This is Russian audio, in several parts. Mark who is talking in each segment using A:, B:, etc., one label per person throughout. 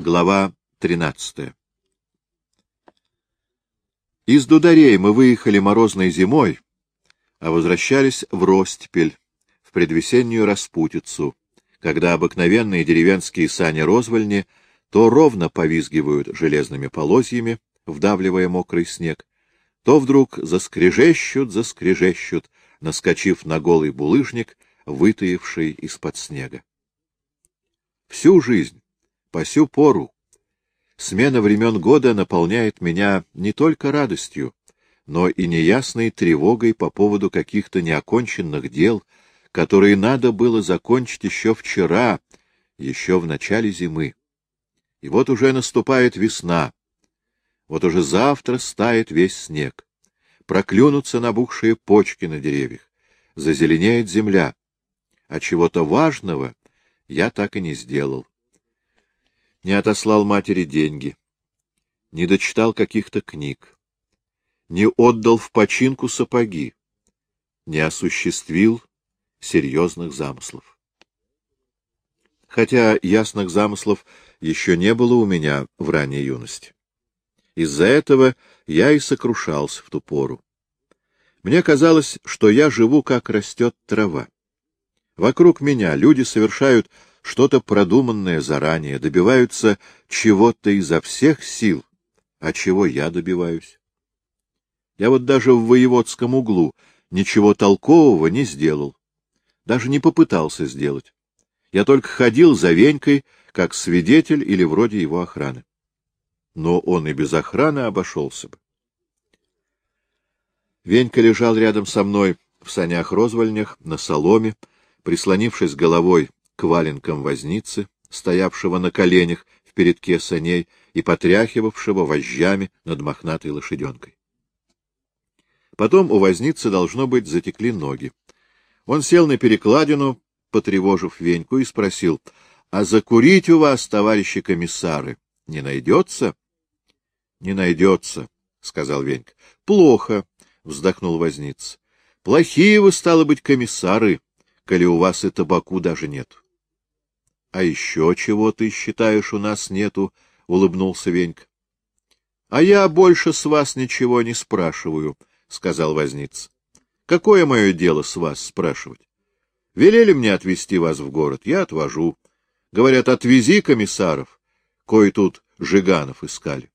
A: Глава 13 Из Дударей мы выехали морозной зимой, а возвращались в Ростепель, в предвесеннюю распутицу, когда обыкновенные деревенские сани-розвольни то ровно повизгивают железными полозьями, вдавливая мокрый снег, то вдруг заскрежещут, заскрежещут, наскочив на голый булыжник, вытаивший из-под снега. Всю жизнь по сю пору. Смена времен года наполняет меня не только радостью, но и неясной тревогой по поводу каких-то неоконченных дел, которые надо было закончить еще вчера, еще в начале зимы. И вот уже наступает весна, вот уже завтра стает весь снег, проклюнутся набухшие почки на деревьях, зазеленеет земля, а чего-то важного я так и не сделал не отослал матери деньги, не дочитал каких-то книг, не отдал в починку сапоги, не осуществил серьезных замыслов. Хотя ясных замыслов еще не было у меня в ранней юности. Из-за этого я и сокрушался в ту пору. Мне казалось, что я живу, как растет трава. Вокруг меня люди совершают что-то продуманное заранее, добиваются чего-то изо всех сил, а чего я добиваюсь. Я вот даже в воеводском углу ничего толкового не сделал, даже не попытался сделать. Я только ходил за Венькой, как свидетель или вроде его охраны. Но он и без охраны обошелся бы. Венька лежал рядом со мной в санях-розвольнях, на соломе, прислонившись головой к валенкам возницы, стоявшего на коленях в передке саней и потряхивавшего вожжами над мохнатой лошаденкой. Потом у возницы, должно быть, затекли ноги. Он сел на перекладину, потревожив Веньку, и спросил, — А закурить у вас, товарищи комиссары, не найдется? — Не найдется, — сказал Венька. — Плохо, — вздохнул возница. — Плохие вы, стало быть, комиссары, коли у вас и табаку даже нет. — А еще чего ты считаешь у нас нету? — улыбнулся Венька. — А я больше с вас ничего не спрашиваю, — сказал возница. — Какое мое дело с вас спрашивать? Велели мне отвезти вас в город, я отвожу. Говорят, отвези комиссаров, кое тут Жиганов искали.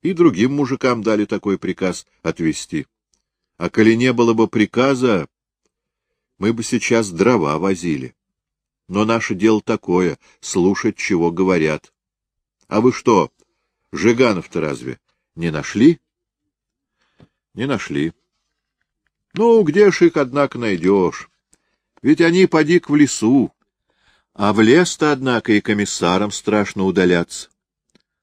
A: И другим мужикам дали такой приказ отвезти. А коли не было бы приказа, мы бы сейчас дрова возили. Но наше дело такое — слушать, чего говорят. А вы что, Жиганов-то разве не нашли? Не нашли. Ну, где ж их, однако, найдешь? Ведь они поди в лесу. А в лес-то, однако, и комиссарам страшно удаляться.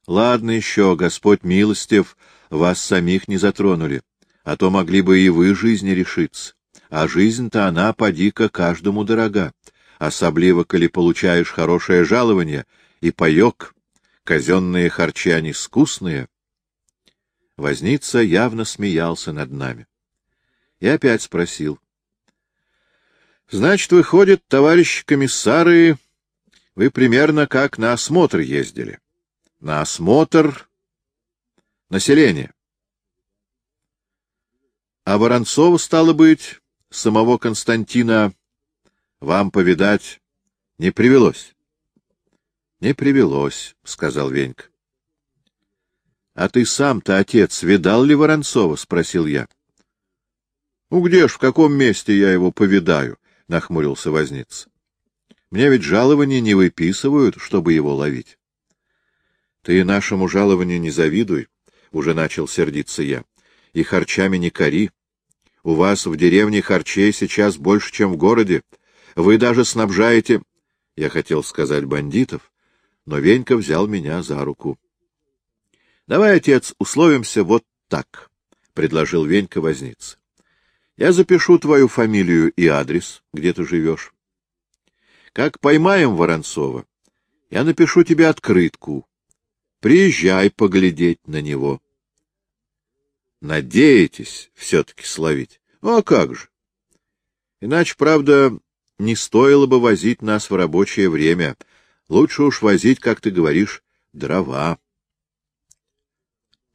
A: Ладно еще, Господь милостив, вас самих не затронули, а то могли бы и вы жизни решиться. А жизнь-то она, поди-ка, каждому дорога особливо, коли получаешь хорошее жалование и паек, казенные харчи они скусные. Возница явно смеялся над нами. И опять спросил. — Значит, выходит, товарищи комиссары, вы примерно как на осмотр ездили. На осмотр населения. А Воронцова, стало быть, самого Константина вам повидать не привелось? — Не привелось, — сказал Венька. — А ты сам-то, отец, видал ли Воронцова? — спросил я. — Ну где ж, в каком месте я его повидаю? — нахмурился возница. — Мне ведь жалования не выписывают, чтобы его ловить. — Ты нашему жалованию не завидуй, — уже начал сердиться я, — и харчами не кори. У вас в деревне харчей сейчас больше, чем в городе, — вы даже снабжаете, я хотел сказать, бандитов, но Венька взял меня за руку. — Давай, отец, условимся вот так, — предложил Венька возница. — Я запишу твою фамилию и адрес, где ты живешь. Как поймаем Воронцова, я напишу тебе открытку. Приезжай поглядеть на него. Надеетесь все-таки словить? Ну, а как же? Иначе, правда, не стоило бы возить нас в рабочее время. Лучше уж возить, как ты говоришь, дрова.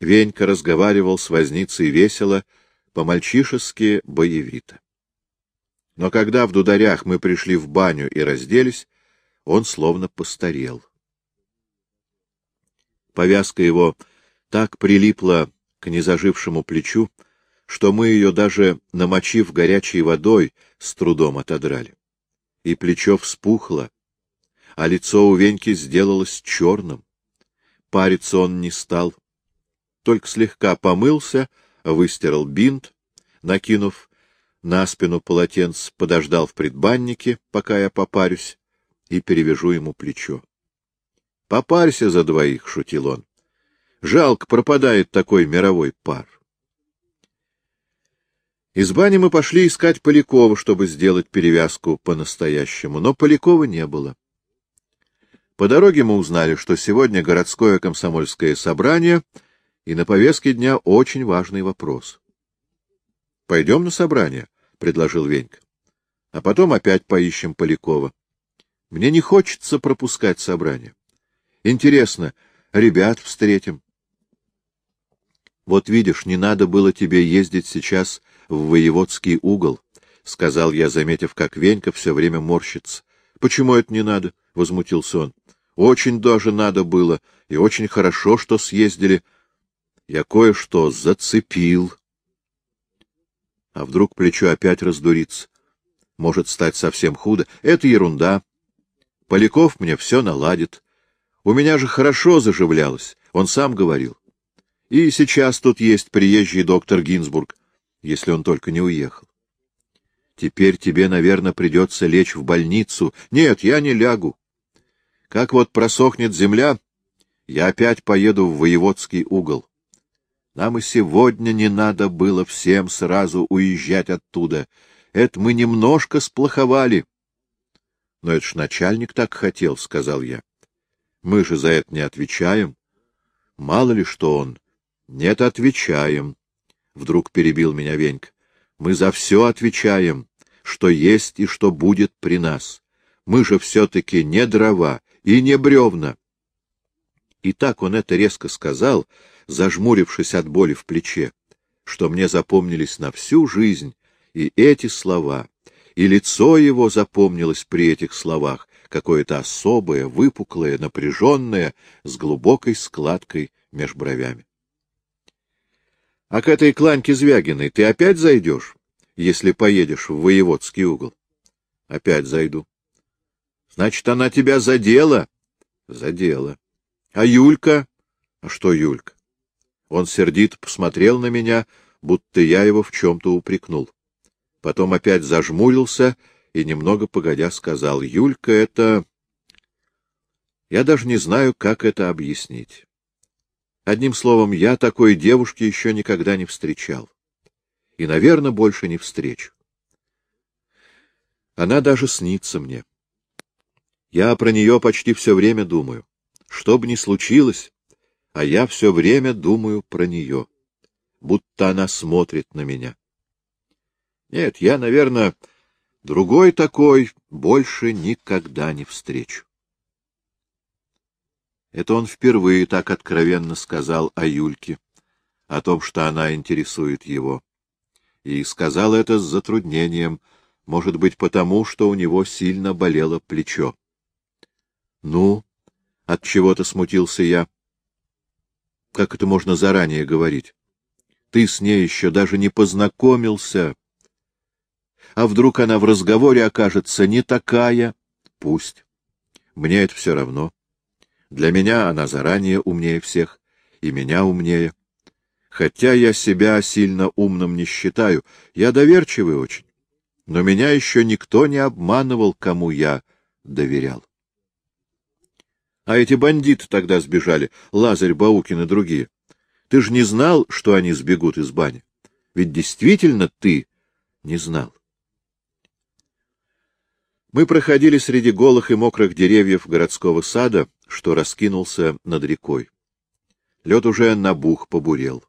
A: Венька разговаривал с возницей весело, по-мальчишески боевито. Но когда в дударях мы пришли в баню и разделись, он словно постарел. Повязка его так прилипла к незажившему плечу, что мы ее даже, намочив горячей водой, с трудом отодрали. И плечо вспухло, а лицо у Веньки сделалось черным. Париться он не стал, только слегка помылся, выстирал бинт, накинув на спину полотенц, подождал в предбаннике, пока я попарюсь, и перевяжу ему плечо. — Попарься за двоих, — шутил он. — Жалко, пропадает такой мировой пар. Из бани мы пошли искать Полякова, чтобы сделать перевязку по-настоящему, но Полякова не было. По дороге мы узнали, что сегодня городское комсомольское собрание, и на повестке дня очень важный вопрос. — Пойдем на собрание, — предложил Венька. — А потом опять поищем Полякова. Мне не хочется пропускать собрание. Интересно, ребят встретим. Вот видишь, не надо было тебе ездить сейчас в воеводский угол, — сказал я, заметив, как Венька все время морщится. — Почему это не надо? — возмутился он. — Очень даже надо было, и очень хорошо, что съездили. Я кое-что зацепил. А вдруг плечо опять раздурится? Может стать совсем худо? Это ерунда. Поляков мне все наладит. У меня же хорошо заживлялось, он сам говорил. И сейчас тут есть приезжий доктор Гинзбург, если он только не уехал. Теперь тебе, наверное, придется лечь в больницу. Нет, я не лягу. Как вот просохнет земля, я опять поеду в воеводский угол. Нам и сегодня не надо было всем сразу уезжать оттуда. Это мы немножко сплоховали. Но это ж начальник так хотел, — сказал я. Мы же за это не отвечаем. Мало ли что он. Нет, отвечаем. Вдруг перебил меня Венька. Мы за все отвечаем, что есть и что будет при нас. Мы же все-таки не дрова и не бревна. И так он это резко сказал, зажмурившись от боли в плече, что мне запомнились на всю жизнь и эти слова, и лицо его запомнилось при этих словах, какое-то особое, выпуклое, напряженное, с глубокой складкой меж бровями. — А к этой кланьке Звягиной ты опять зайдешь, если поедешь в воеводский угол? — Опять зайду. — Значит, она тебя задела? — Задела. — А Юлька? — А что Юлька? Он сердито посмотрел на меня, будто я его в чем-то упрекнул. Потом опять зажмурился и, немного погодя, сказал, — Юлька, это... Я даже не знаю, как это объяснить. Одним словом, я такой девушки еще никогда не встречал. И, наверное, больше не встречу. Она даже снится мне. Я про нее почти все время думаю. Что бы ни случилось, а я все время думаю про нее, будто она смотрит на меня. Нет, я, наверное, другой такой больше никогда не встречу. Это он впервые так откровенно сказал о Юльке, о том, что она интересует его. И сказал это с затруднением, может быть, потому, что у него сильно болело плечо. — Ну, от чего то смутился я. — Как это можно заранее говорить? Ты с ней еще даже не познакомился. А вдруг она в разговоре окажется не такая? Пусть. Мне это все равно. Для меня она заранее умнее всех, и меня умнее. Хотя я себя сильно умным не считаю, я доверчивый очень. Но меня еще никто не обманывал, кому я доверял. А эти бандиты тогда сбежали, Лазарь, Баукин и другие. Ты же не знал, что они сбегут из бани? Ведь действительно ты не знал. Мы проходили среди голых и мокрых деревьев городского сада, что раскинулся над рекой. Лед уже набух побурел.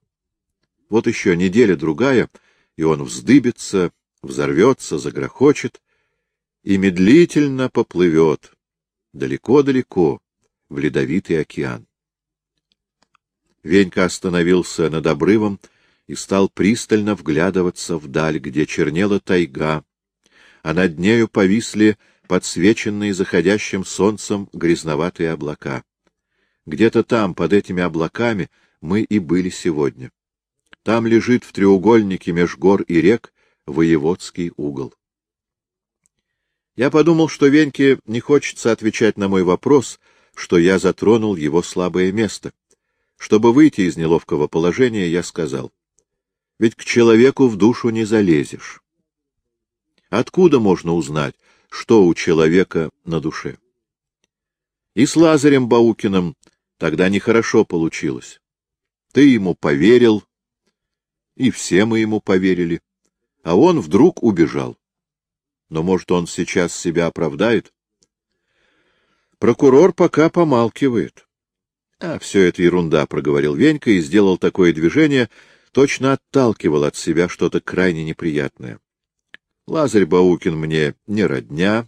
A: Вот еще неделя-другая, и он вздыбится, взорвется, загрохочет и медлительно поплывет далеко-далеко в ледовитый океан. Венька остановился над обрывом и стал пристально вглядываться вдаль, где чернела тайга, а над нею повисли подсвеченные заходящим солнцем грязноватые облака. Где-то там, под этими облаками, мы и были сегодня. Там лежит в треугольнике меж гор и рек воеводский угол. Я подумал, что Веньке не хочется отвечать на мой вопрос, что я затронул его слабое место. Чтобы выйти из неловкого положения, я сказал, ведь к человеку в душу не залезешь. Откуда можно узнать, что у человека на душе? И с Лазарем Баукиным тогда нехорошо получилось. Ты ему поверил, и все мы ему поверили, а он вдруг убежал. Но, может, он сейчас себя оправдает? Прокурор пока помалкивает. — А, все это ерунда, — проговорил Венька и сделал такое движение, точно отталкивал от себя что-то крайне неприятное. Лазарь Баукин мне не родня,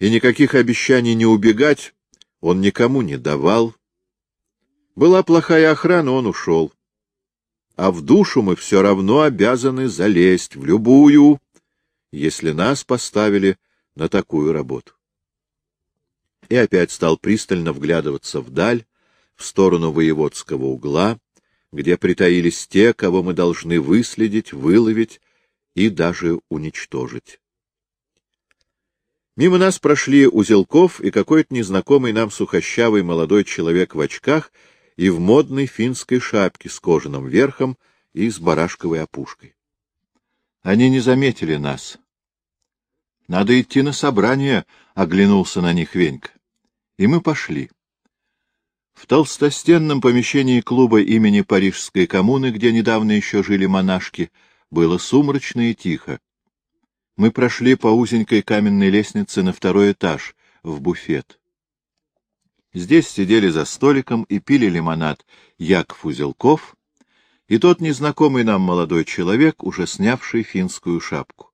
A: и никаких обещаний не убегать он никому не давал. Была плохая охрана, он ушел. А в душу мы все равно обязаны залезть в любую, если нас поставили на такую работу. И опять стал пристально вглядываться вдаль, в сторону воеводского угла, где притаились те, кого мы должны выследить, выловить и даже уничтожить. Мимо нас прошли Узелков и какой-то незнакомый нам сухощавый молодой человек в очках и в модной финской шапке с кожаным верхом и с барашковой опушкой. Они не заметили нас, — Надо идти на собрание, — оглянулся на них Венька. И мы пошли. В толстостенном помещении клуба имени Парижской коммуны, где недавно еще жили монашки, было сумрачно и тихо. Мы прошли по узенькой каменной лестнице на второй этаж, в буфет. Здесь сидели за столиком и пили лимонад Яков Узелков и тот незнакомый нам молодой человек, уже снявший финскую шапку.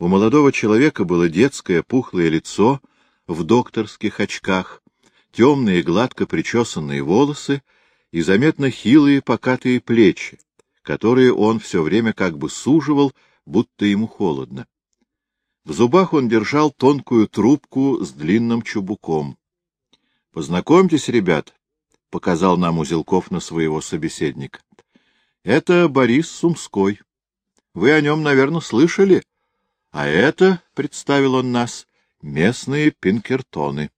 A: У молодого человека было детское пухлое лицо в докторских очках, темные гладко причесанные волосы и заметно хилые покатые плечи, которые он все время как бы суживал, будто ему холодно. В зубах он держал тонкую трубку с длинным чубуком. — Познакомьтесь, ребят, — показал нам Узелков на своего собеседника. — Это Борис Сумской. Вы о нем, наверное, слышали? — а это, — представил он нас, — местные пинкертоны.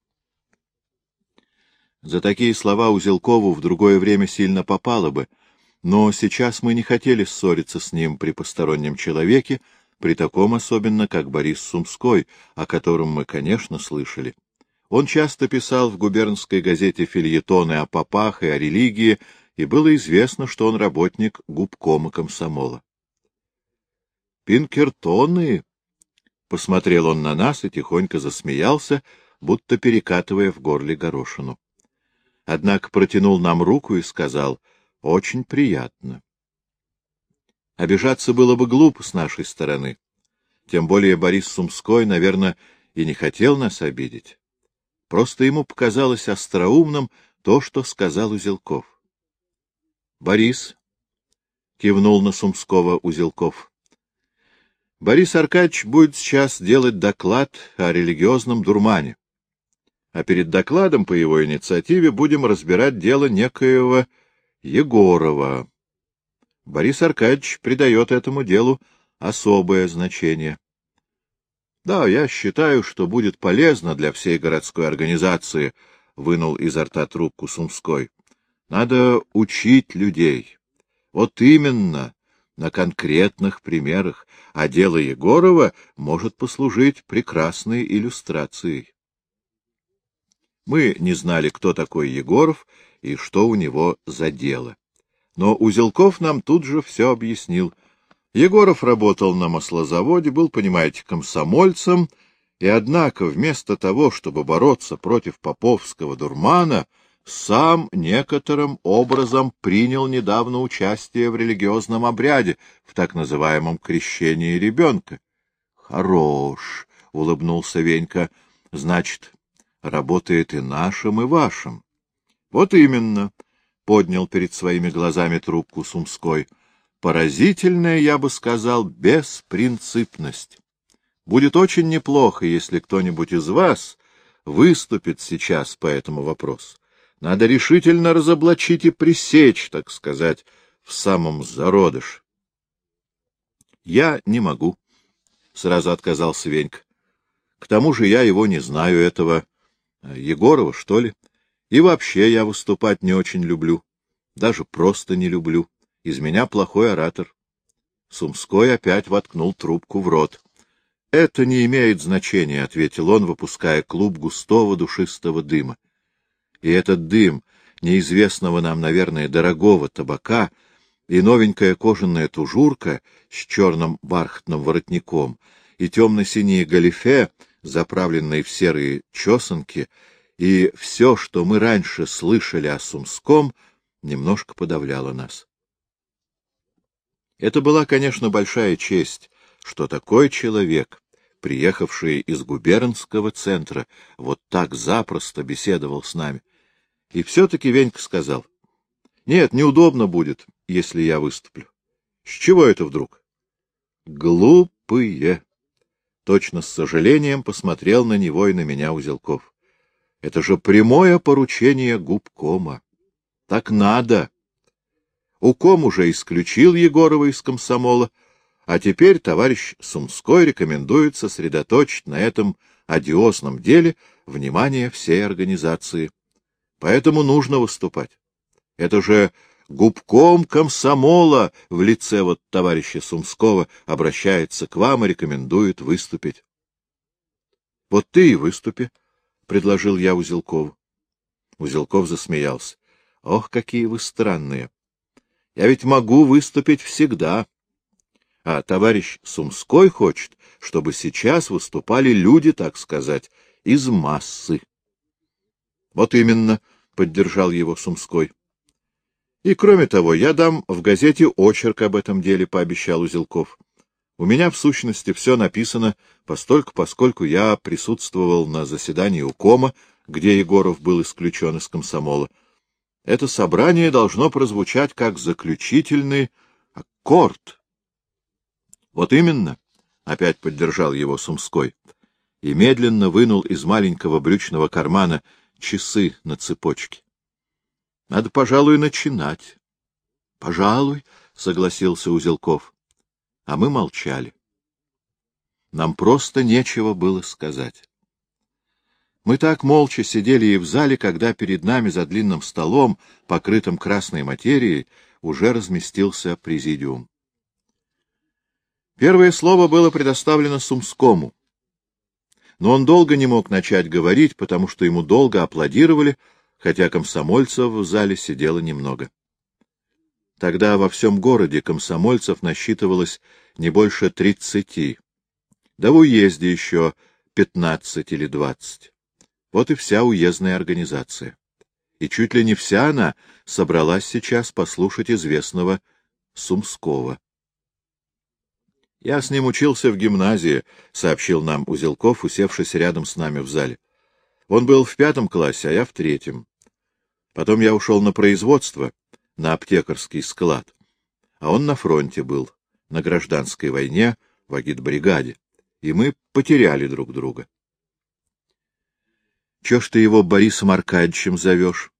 A: За такие слова Узелкову в другое время сильно попало бы, но сейчас мы не хотели ссориться с ним при постороннем человеке, при таком особенно, как Борис Сумской, о котором мы, конечно, слышали. Он часто писал в губернской газете фильетоны о попах и о религии, и было известно, что он работник губкома комсомола. «Пинкертоны», Посмотрел он на нас и тихонько засмеялся, будто перекатывая в горле горошину. Однако протянул нам руку и сказал «Очень приятно». Обижаться было бы глупо с нашей стороны. Тем более Борис Сумской, наверное, и не хотел нас обидеть. Просто ему показалось остроумным то, что сказал Узелков. — Борис, — кивнул на Сумского Узелков, Борис Аркадьевич будет сейчас делать доклад о религиозном дурмане. А перед докладом по его инициативе будем разбирать дело некоего Егорова. Борис Аркадьевич придает этому делу особое значение. Да, я считаю, что будет полезно для всей городской организации, — вынул изо рта трубку Сумской. Надо учить людей. Вот именно, на конкретных примерах, а дело Егорова может послужить прекрасной иллюстрацией. Мы не знали, кто такой Егоров и что у него за дело. Но Узелков нам тут же все объяснил. Егоров работал на маслозаводе, был, понимаете, комсомольцем, и, однако, вместо того, чтобы бороться против поповского дурмана, сам некоторым образом принял недавно участие в религиозном обряде, в так называемом крещении ребенка. — Хорош, — улыбнулся Венька, — значит, работает и нашим, и вашим. — Вот именно. — поднял перед своими глазами трубку Сумской. — Поразительная, я бы сказал, беспринципность. Будет очень неплохо, если кто-нибудь из вас выступит сейчас по этому вопросу. Надо решительно разоблачить и пресечь, так сказать, в самом зародыш. — Я не могу, — сразу отказался Венька. — К тому же я его не знаю, этого Егорова, что ли. И вообще я выступать не очень люблю. Даже просто не люблю. Из меня плохой оратор. Сумской опять воткнул трубку в рот. — Это не имеет значения, — ответил он, выпуская клуб густого душистого дыма. И этот дым, неизвестного нам, наверное, дорогого табака, и новенькая кожаная тужурка с черным бархатным воротником, и темно-синие галифе, заправленные в серые чесанки, и все, что мы раньше слышали о Сумском, немножко подавляло нас. Это была, конечно, большая честь, что такой человек, приехавший из губернского центра, вот так запросто беседовал с нами. И все-таки Венька сказал, — Нет, неудобно будет, если я выступлю. С чего это вдруг? — Глупые! Точно с сожалением посмотрел на него и на меня Узелков. Это же прямое поручение губкома. Так надо. Уком уже исключил Егорова из комсомола, а теперь товарищ Сумской рекомендует сосредоточить на этом одиозном деле внимание всей организации. Поэтому нужно выступать. Это же губком комсомола в лице вот товарища Сумского обращается к вам и рекомендует выступить. — Вот ты и выступи, — предложил я Узелкову. Узелков засмеялся. — Ох, какие вы странные! Я ведь могу выступить всегда. А товарищ Сумской хочет, чтобы сейчас выступали люди, так сказать, из массы. — Вот именно, — поддержал его Сумской. — И кроме того, я дам в газете очерк об этом деле, — пообещал Узелков. У меня, в сущности, все написано, постольку, поскольку я присутствовал на заседании УКОМа, где Егоров был исключен из комсомола. Это собрание должно прозвучать как заключительный аккорд. — Вот именно, — опять поддержал его Сумской, и медленно вынул из маленького брючного кармана часы на цепочке. — Надо, пожалуй, начинать. — Пожалуй, — согласился Узелков а мы молчали. Нам просто нечего было сказать. Мы так молча сидели и в зале, когда перед нами за длинным столом, покрытым красной материей, уже разместился президиум. Первое слово было предоставлено Сумскому, но он долго не мог начать говорить, потому что ему долго аплодировали, хотя комсомольцев в зале сидело немного. Тогда во всем городе комсомольцев насчитывалось не больше тридцати, да в уезде еще пятнадцать или двадцать. Вот и вся уездная организация. И чуть ли не вся она собралась сейчас послушать известного Сумского. «Я с ним учился в гимназии», — сообщил нам Узелков, усевшись рядом с нами в зале. «Он был в пятом классе, а я в третьем. Потом я ушел на производство, на аптекарский склад, а он на фронте был, на гражданской войне, в агитбригаде, и мы потеряли друг друга. — Чё ж ты его Борисом Аркадьевичем зовешь,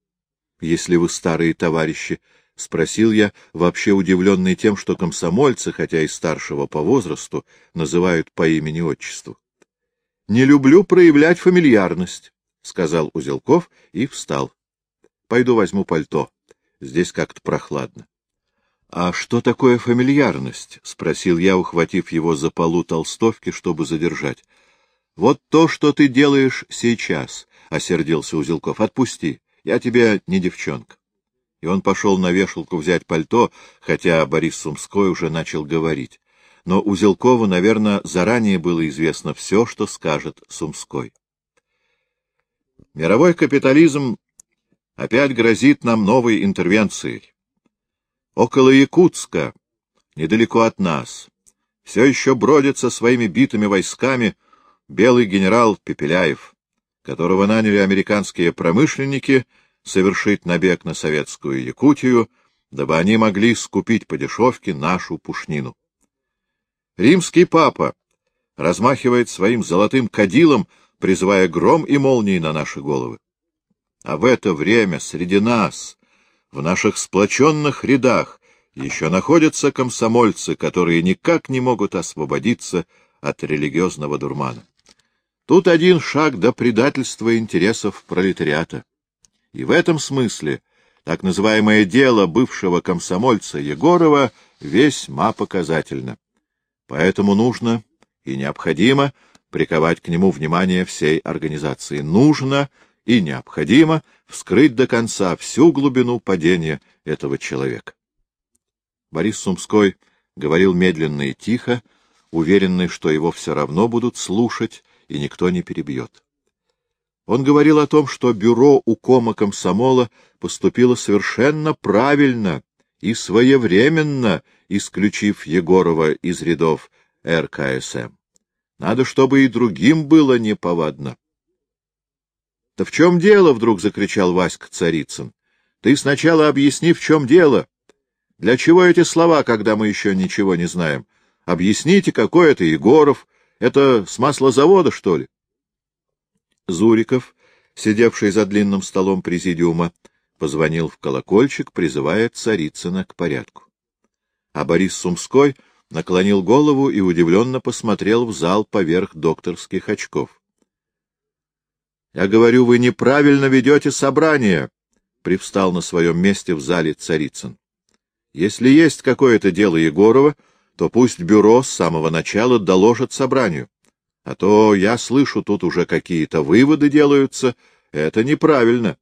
A: если вы старые товарищи? — спросил я, вообще удивленный тем, что комсомольцы, хотя и старшего по возрасту, называют по имени-отчеству. — Не люблю проявлять фамильярность, — сказал Узелков и встал. — Пойду возьму пальто. Здесь как-то прохладно. — А что такое фамильярность? — спросил я, ухватив его за полу толстовки, чтобы задержать. — Вот то, что ты делаешь сейчас, — осердился Узелков. — Отпусти. Я тебе не девчонка. И он пошел на вешалку взять пальто, хотя Борис Сумской уже начал говорить. Но Узелкову, наверное, заранее было известно все, что скажет Сумской. Мировой капитализм опять грозит нам новой интервенцией. Около Якутска, недалеко от нас, все еще бродит со своими битыми войсками белый генерал Пепеляев, которого наняли американские промышленники совершить набег на советскую Якутию, дабы они могли скупить по дешевке нашу пушнину. Римский папа размахивает своим золотым кадилом, призывая гром и молнии на наши головы. А в это время среди нас, в наших сплоченных рядах, еще находятся комсомольцы, которые никак не могут освободиться от религиозного дурмана. Тут один шаг до предательства интересов пролетариата. И в этом смысле так называемое дело бывшего комсомольца Егорова весьма показательно. Поэтому нужно и необходимо приковать к нему внимание всей организации. Нужно и необходимо вскрыть до конца всю глубину падения этого человека. Борис Сумской говорил медленно и тихо, уверенный, что его все равно будут слушать, и никто не перебьет. Он говорил о том, что бюро укома комсомола поступило совершенно правильно и своевременно, исключив Егорова из рядов РКСМ. Надо, чтобы и другим было неповадно. — Да в чем дело? — вдруг закричал Васька Царицын. — Ты сначала объясни, в чем дело. Для чего эти слова, когда мы еще ничего не знаем? Объясните, какой это Егоров. Это с маслозавода, что ли? Зуриков, сидевший за длинным столом президиума, позвонил в колокольчик, призывая Царицына к порядку. А Борис Сумской наклонил голову и удивленно посмотрел в зал поверх докторских очков. — Я говорю, вы неправильно ведете собрание, — привстал на своем месте в зале Царицын. — Если есть какое-то дело Егорова, то пусть бюро с самого начала доложит собранию. А то я слышу, тут уже какие-то выводы делаются. Это неправильно.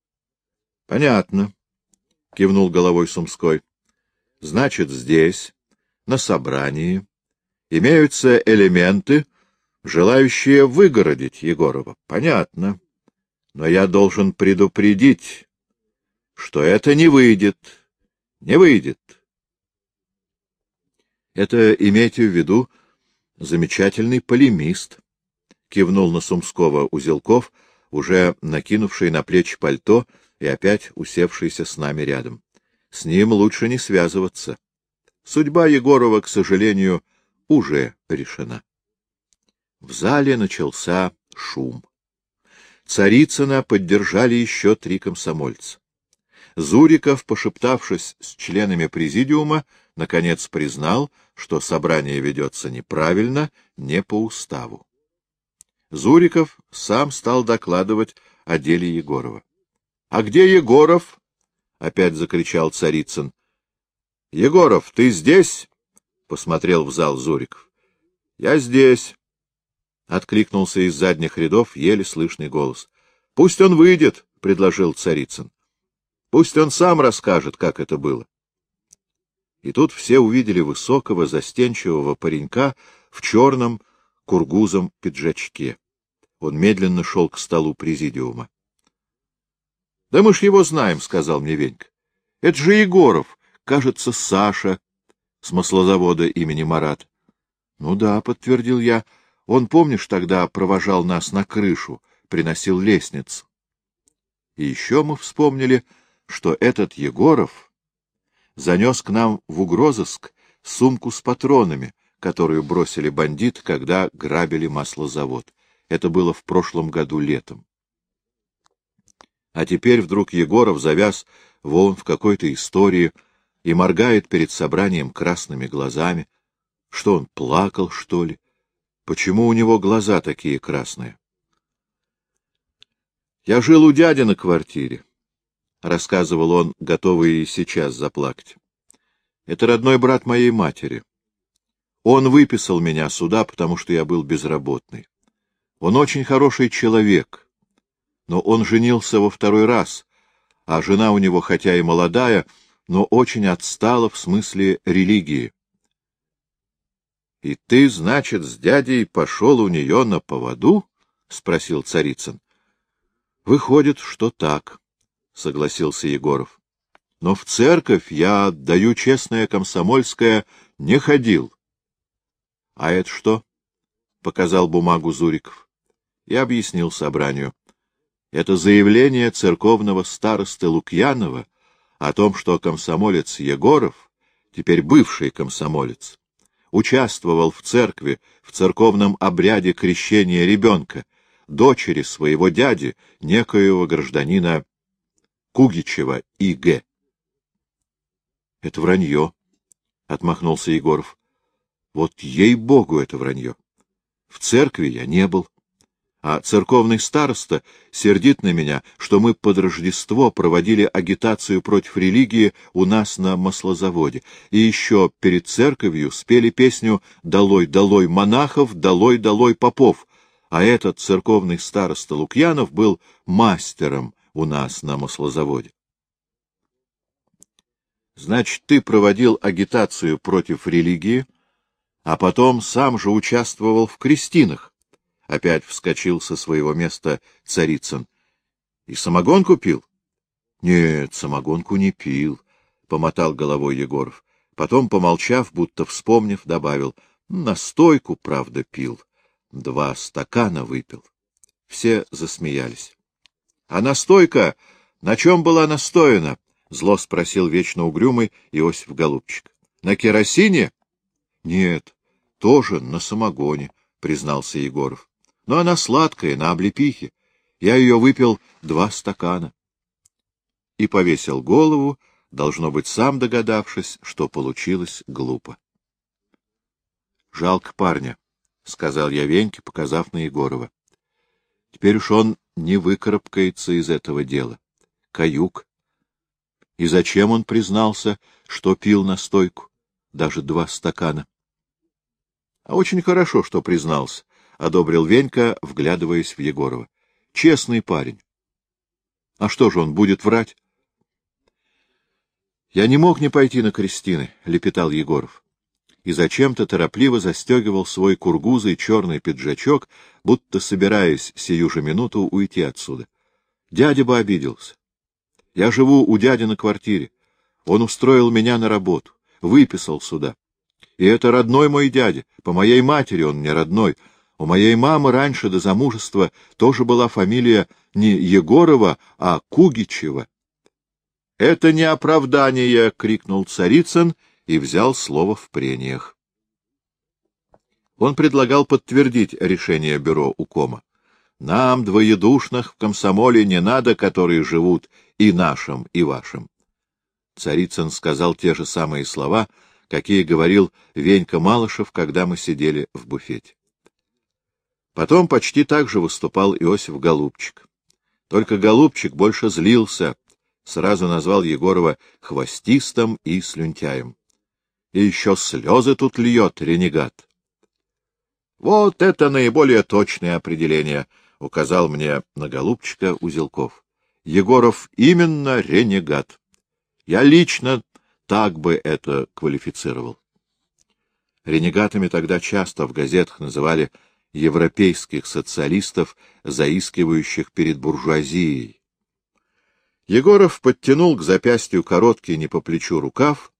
A: — Понятно, — кивнул головой Сумской. — Значит, здесь на собрании имеются элементы, желающие выгородить Егорова. Понятно. Но я должен предупредить, что это не выйдет. Не выйдет. Это имейте в виду замечательный полемист, — кивнул на Сумского Узелков, уже накинувший на плечи пальто и опять усевшийся с нами рядом. С ним лучше не связываться. Судьба Егорова, к сожалению, уже решена. В зале начался шум. Царицына поддержали еще три комсомольца. Зуриков, пошептавшись с членами президиума, наконец признал, что собрание ведется неправильно, не по уставу. Зуриков сам стал докладывать о деле Егорова. — А где Егоров? — опять закричал Царицын. — Егоров, ты здесь? — посмотрел в зал Зуриков. — Я здесь. — откликнулся из задних рядов еле слышный голос. — Пусть он выйдет, — предложил Царицын. — Пусть он сам расскажет, как это было. И тут все увидели высокого, застенчивого паренька в черном кургузом пиджачке. Он медленно шел к столу президиума. — Да мы ж его знаем, — сказал мне Венька. — Это же Егоров, кажется, Саша, с маслозавода имени Марат. — Ну да, — подтвердил я, — он, помнишь, тогда провожал нас на крышу, приносил лестницу. И еще мы вспомнили, что этот Егоров занес к нам в угрозыск сумку с патронами, которую бросили бандит, когда грабили маслозавод. Это было в прошлом году летом. А теперь вдруг Егоров завяз вон в какой-то истории — и моргает перед собранием красными глазами. Что он, плакал, что ли? Почему у него глаза такие красные? Я жил у дяди на квартире, — рассказывал он, готовый и сейчас заплакать. Это родной брат моей матери. Он выписал меня сюда, потому что я был безработный. Он очень хороший человек, но он женился во второй раз, а жена у него, хотя и молодая, — но очень отстала в смысле религии. — И ты, значит, с дядей пошел у нее на поводу? — спросил Царицын. — Выходит, что так, — согласился Егоров. — Но в церковь я, даю честное комсомольское, не ходил. — А это что? — показал бумагу Зуриков. Я объяснил собранию. Это заявление церковного старосты Лукьянова о том, что комсомолец Егоров, теперь бывший комсомолец, участвовал в церкви в церковном обряде крещения ребенка, дочери своего дяди, некоего гражданина Кугичева И.Г. — Это вранье, — отмахнулся Егоров. — Вот ей-богу это вранье. В церкви я не был. А церковный староста сердит на меня, что мы под Рождество проводили агитацию против религии у нас на маслозаводе. И еще перед церковью спели песню «Долой, долой монахов, долой, долой попов». А этот церковный староста Лукьянов был мастером у нас на маслозаводе. Значит, ты проводил агитацию против религии, а потом сам же участвовал в крестинах. — опять вскочил со своего места Царицын. — И самогонку пил? — Нет, самогонку не пил, — помотал головой Егоров. Потом, помолчав, будто вспомнив, добавил. — Настойку, правда, пил. Два стакана выпил. Все засмеялись. — А настойка на чем была настояна? — зло спросил вечно угрюмый Иосиф Голубчик. — На керосине? — Нет, тоже на самогоне, — признался Егоров но она сладкая, на облепихе. Я ее выпил два стакана. И повесил голову, должно быть, сам догадавшись, что получилось глупо. — Жалко парня, — сказал я Веньке, показав на Егорова. — Теперь уж он не выкарабкается из этого дела. Каюк. И зачем он признался, что пил настойку? Даже два стакана. А очень хорошо, что признался. — одобрил Венька, вглядываясь в Егорова. — Честный парень. — А что же он будет врать? — Я не мог не пойти на крестины, — лепетал Егоров. И зачем-то торопливо застегивал свой кургузый черный пиджачок, будто собираясь сию же минуту уйти отсюда. Дядя бы обиделся. Я живу у дяди на квартире. Он устроил меня на работу, выписал сюда. И это родной мой дядя, по моей матери он мне родной, у моей мамы раньше до замужества тоже была фамилия не Егорова, а Кугичева. — Это не оправдание! — крикнул Царицын и взял слово в прениях. Он предлагал подтвердить решение бюро УКОМа. Нам, двоедушных, в комсомоле не надо, которые живут и нашим, и вашим. Царицын сказал те же самые слова, какие говорил Венька Малышев, когда мы сидели в буфете. Потом почти так же выступал Иосиф Голубчик. Только Голубчик больше злился, сразу назвал Егорова хвостистым и слюнтяем. И еще слезы тут льет, ренегат. — Вот это наиболее точное определение, — указал мне на Голубчика Узелков. — Егоров именно ренегат. Я лично так бы это квалифицировал. Ренегатами тогда часто в газетах называли европейских социалистов, заискивающих перед буржуазией. Егоров подтянул к запястью короткий не по плечу рукав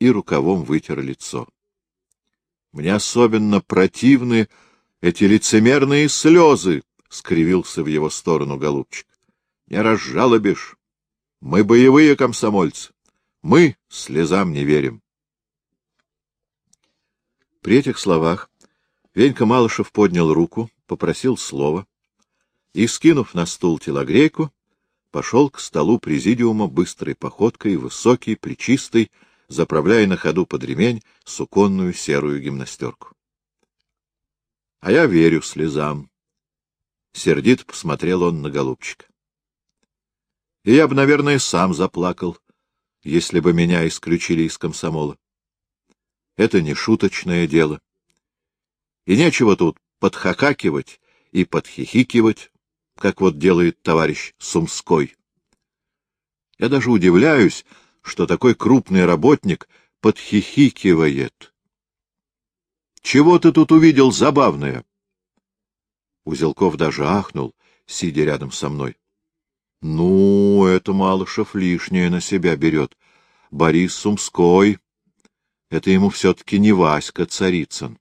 A: и рукавом вытер лицо. Мне особенно противны эти лицемерные слезы, — скривился в его сторону голубчик. — Не разжалобишь. Мы боевые комсомольцы. Мы слезам не верим. При этих словах Венька Малышев поднял руку, попросил слова и, скинув на стул телогрейку, пошел к столу президиума быстрой походкой, высокий, плечистый, заправляя на ходу под ремень суконную серую гимнастерку. — А я верю слезам. Сердито посмотрел он на голубчика. И я бы, наверное, сам заплакал, если бы меня исключили из комсомола. Это не шуточное дело. И нечего тут подхакакивать и подхихикивать, как вот делает товарищ Сумской. Я даже удивляюсь, что такой крупный работник подхихикивает. Чего ты тут увидел забавное? Узелков даже ахнул, сидя рядом со мной. Ну, это Малышев лишнее на себя берет. Борис Сумской. Это ему все-таки не Васька Царицын.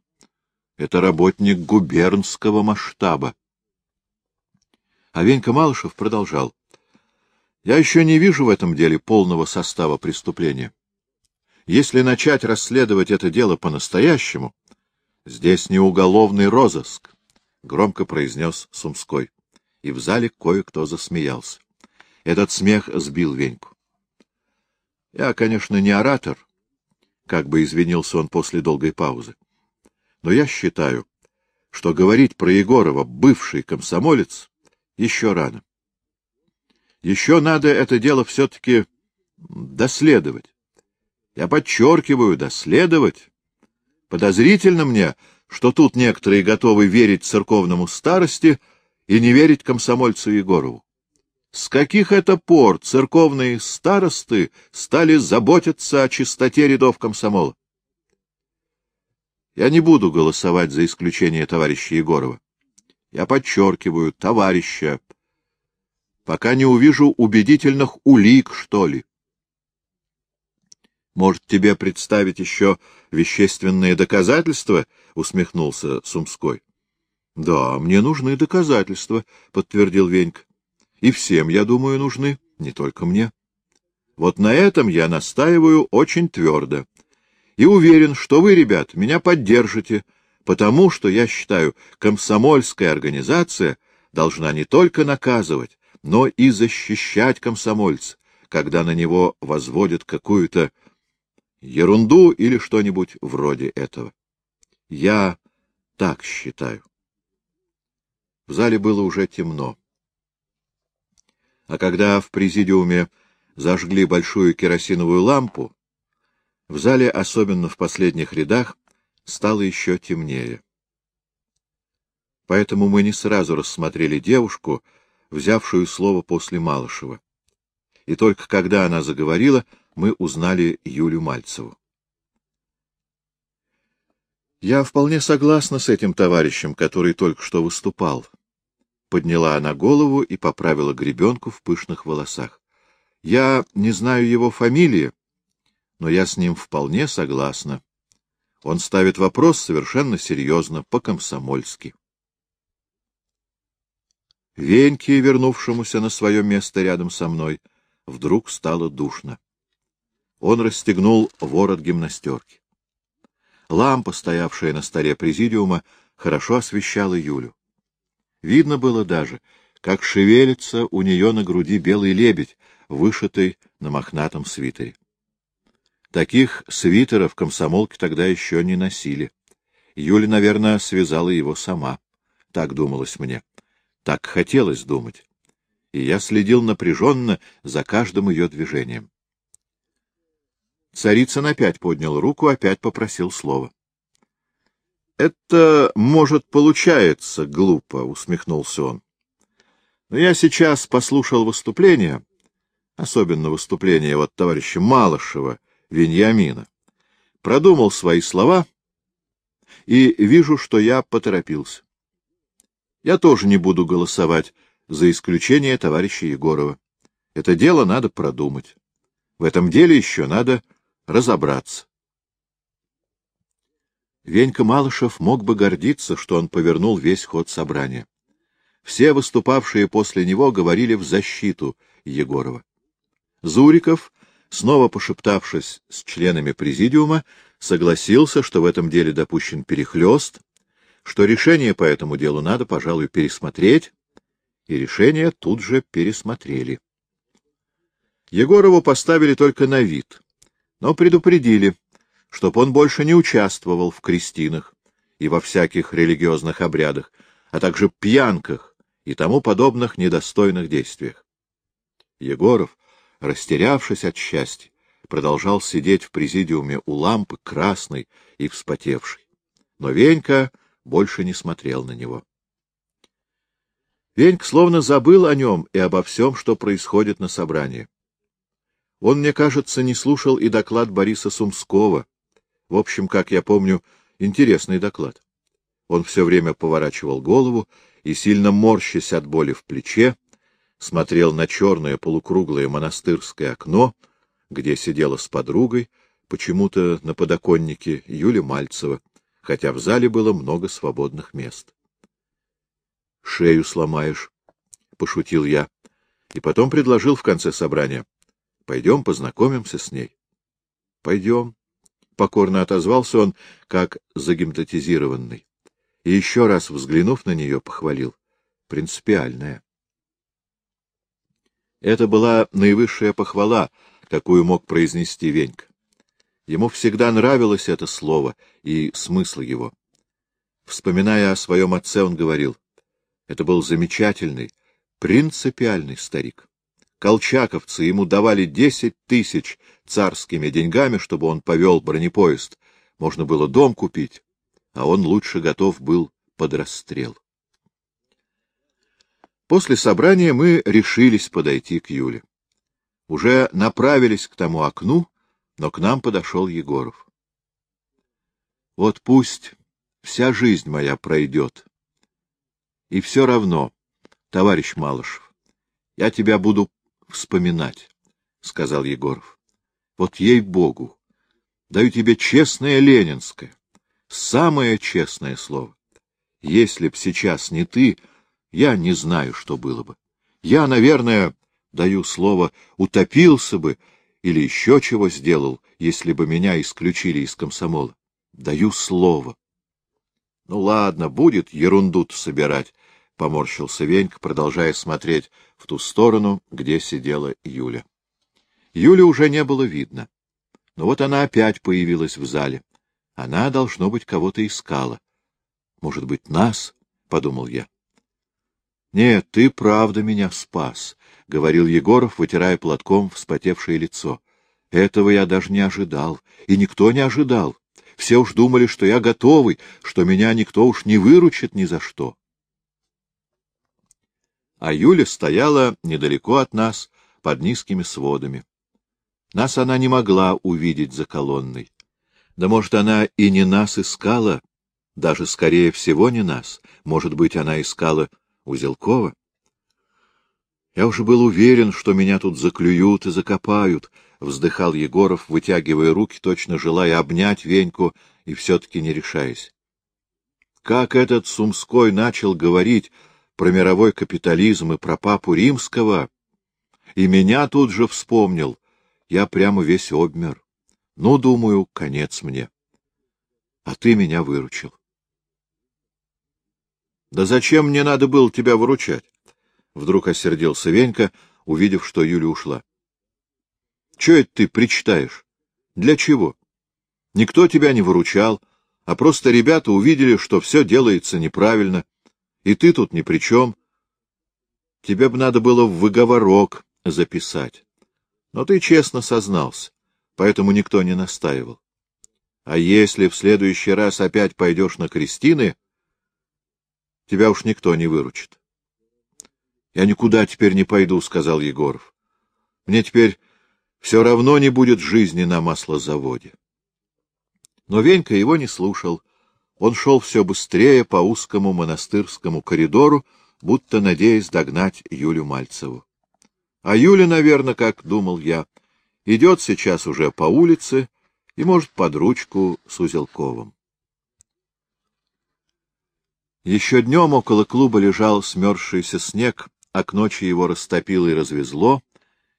A: Это работник губернского масштаба. А Венька Малышев продолжал. Я еще не вижу в этом деле полного состава преступления. Если начать расследовать это дело по-настоящему, здесь не уголовный розыск, — громко произнес Сумской. И в зале кое-кто засмеялся. Этот смех сбил Веньку. Я, конечно, не оратор, — как бы извинился он после долгой паузы, — но я считаю, что говорить про Егорова, бывший комсомолец, еще рано. Еще надо это дело все-таки доследовать. Я подчеркиваю, доследовать. Подозрительно мне, что тут некоторые готовы верить церковному старости и не верить комсомольцу Егорову. С каких это пор церковные старосты стали заботиться о чистоте рядов комсомола? Я не буду голосовать за исключение товарища Егорова. Я подчеркиваю, товарища, пока не увижу убедительных улик, что ли. Может, тебе представить еще вещественные доказательства? — усмехнулся Сумской. — Да, мне нужны доказательства, — подтвердил Венька. — И всем, я думаю, нужны, не только мне. Вот на этом я настаиваю очень твердо. И уверен, что вы, ребят, меня поддержите, потому что, я считаю, комсомольская организация должна не только наказывать, но и защищать комсомольца, когда на него возводят какую-то ерунду или что-нибудь вроде этого. Я так считаю. В зале было уже темно. А когда в президиуме зажгли большую керосиновую лампу, в зале, особенно в последних рядах, стало еще темнее. Поэтому мы не сразу рассмотрели девушку, взявшую слово после Малышева. И только когда она заговорила, мы узнали Юлю Мальцеву. Я вполне согласна с этим товарищем, который только что выступал. Подняла она голову и поправила гребенку в пышных волосах. Я не знаю его фамилии, но я с ним вполне согласна. Он ставит вопрос совершенно серьезно, по-комсомольски. Веньке, вернувшемуся на свое место рядом со мной, вдруг стало душно. Он расстегнул ворот гимнастерки. Лампа, стоявшая на столе президиума, хорошо освещала Юлю. Видно было даже, как шевелится у нее на груди белый лебедь, вышитый на мохнатом свитере. Таких свитеров комсомолки тогда еще не носили. Юля, наверное, связала его сама. Так думалось мне. Так хотелось думать. И я следил напряженно за каждым ее движением. Царицын опять поднял руку, опять попросил слова. — Это, может, получается глупо, — усмехнулся он. — Но я сейчас послушал выступление, особенно выступление вот товарища Малышева, Веньямина, продумал свои слова и вижу, что я поторопился. Я тоже не буду голосовать за исключение товарища Егорова. Это дело надо продумать. В этом деле еще надо разобраться. Венька Малышев мог бы гордиться, что он повернул весь ход собрания. Все выступавшие после него говорили в защиту Егорова. Зуриков, снова пошептавшись с членами президиума, согласился, что в этом деле допущен перехлёст, что решение по этому делу надо, пожалуй, пересмотреть, и решение тут же пересмотрели. Егорову поставили только на вид, но предупредили, чтоб он больше не участвовал в крестинах и во всяких религиозных обрядах, а также пьянках и тому подобных недостойных действиях. Егоров, растерявшись от счастья, продолжал сидеть в президиуме у лампы, красный и вспотевший. Но Венька больше не смотрел на него. Веньк словно забыл о нем и обо всем, что происходит на собрании. Он, мне кажется, не слушал и доклад Бориса Сумского. В общем, как я помню, интересный доклад. Он все время поворачивал голову и, сильно морщась от боли в плече, смотрел на черное полукруглое монастырское окно, где сидела с подругой, почему-то на подоконнике, Юля Мальцева, хотя в зале было много свободных мест. — Шею сломаешь, — пошутил я, и потом предложил в конце собрания. — Пойдем познакомимся с ней. — Пойдем, — покорно отозвался он, как загипнотизированный. И еще раз, взглянув на нее, похвалил. — Принципиальная. Это была наивысшая похвала, какую мог произнести Венька. Ему всегда нравилось это слово и смысл его. Вспоминая о своем отце, он говорил, это был замечательный, принципиальный старик. Колчаковцы ему давали десять тысяч царскими деньгами, чтобы он повел бронепоезд. Можно было дом купить, а он лучше готов был под расстрел. После собрания мы решились подойти к Юле. Уже направились к тому окну, но к нам подошел Егоров. — Вот пусть вся жизнь моя пройдет. И все равно, товарищ Малышев, я тебя буду вспоминать, — сказал Егоров. — Вот ей-богу, даю тебе честное ленинское, самое честное слово. Если б сейчас не ты, я не знаю, что было бы. Я, наверное, даю слово, утопился бы или еще чего сделал, если бы меня исключили из комсомола. Даю слово. — Ну ладно, будет ерунду собирать, — поморщился Венька, продолжая смотреть в ту сторону, где сидела Юля. Юли уже не было видно. Но вот она опять появилась в зале. Она, должно быть, кого-то искала. — Может быть, нас? — подумал я. — Нет, ты правда меня спас, — говорил Егоров, вытирая платком вспотевшее лицо. — Этого я даже не ожидал, и никто не ожидал. Все уж думали, что я готовый, что меня никто уж не выручит ни за что. А Юля стояла недалеко от нас, под низкими сводами. Нас она не могла увидеть за колонной. Да, может, она и не нас искала, даже, скорее всего, не нас. Может быть, она искала Узелкова? Я уже был уверен, что меня тут заклюют и закопают, — вздыхал Егоров, вытягивая руки, точно желая обнять Веньку и все-таки не решаясь. Как этот Сумской начал говорить про мировой капитализм и про папу римского, и меня тут же вспомнил, я прямо весь обмер. Ну, думаю, конец мне. А ты меня выручил. — Да зачем мне надо было тебя выручать? Вдруг осердился Венька, увидев, что Юля ушла. — Чего это ты причитаешь? Для чего? Никто тебя не выручал, а просто ребята увидели, что все делается неправильно, и ты тут ни при чем. Тебе бы надо было в выговорок записать. Но ты честно сознался, поэтому никто не настаивал. А если в следующий раз опять пойдешь на крестины, тебя уж никто не выручит. — Я никуда теперь не пойду, — сказал Егоров. — Мне теперь все равно не будет жизни на маслозаводе. Но Венька его не слушал. Он шел все быстрее по узкому монастырскому коридору, будто надеясь догнать Юлю Мальцеву. А Юля, наверное, как думал я, идет сейчас уже по улице и, может, под ручку с Узелковым. Еще днем около клуба лежал смерзшийся снег, а к ночи его растопило и развезло,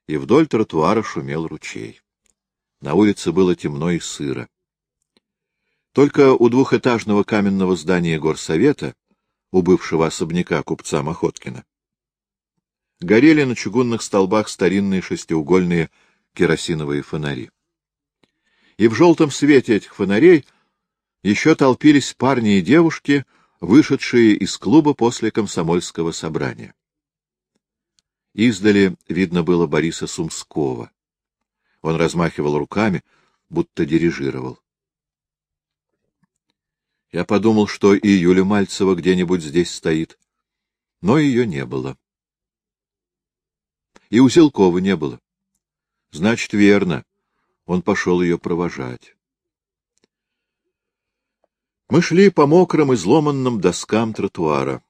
A: и вдоль тротуара шумел ручей. На улице было темно и сыро. Только у двухэтажного каменного здания горсовета, у бывшего особняка купца Мохоткина, горели на чугунных столбах старинные шестиугольные керосиновые фонари. И в желтом свете этих фонарей еще толпились парни и девушки, вышедшие из клуба после комсомольского собрания. Издали видно было Бориса Сумского. Он размахивал руками, будто дирижировал. Я подумал, что и Юля Мальцева где-нибудь здесь стоит, но ее не было. И у Селкова не было. Значит, верно, он пошел ее провожать. Мы шли по мокрым изломанным доскам тротуара.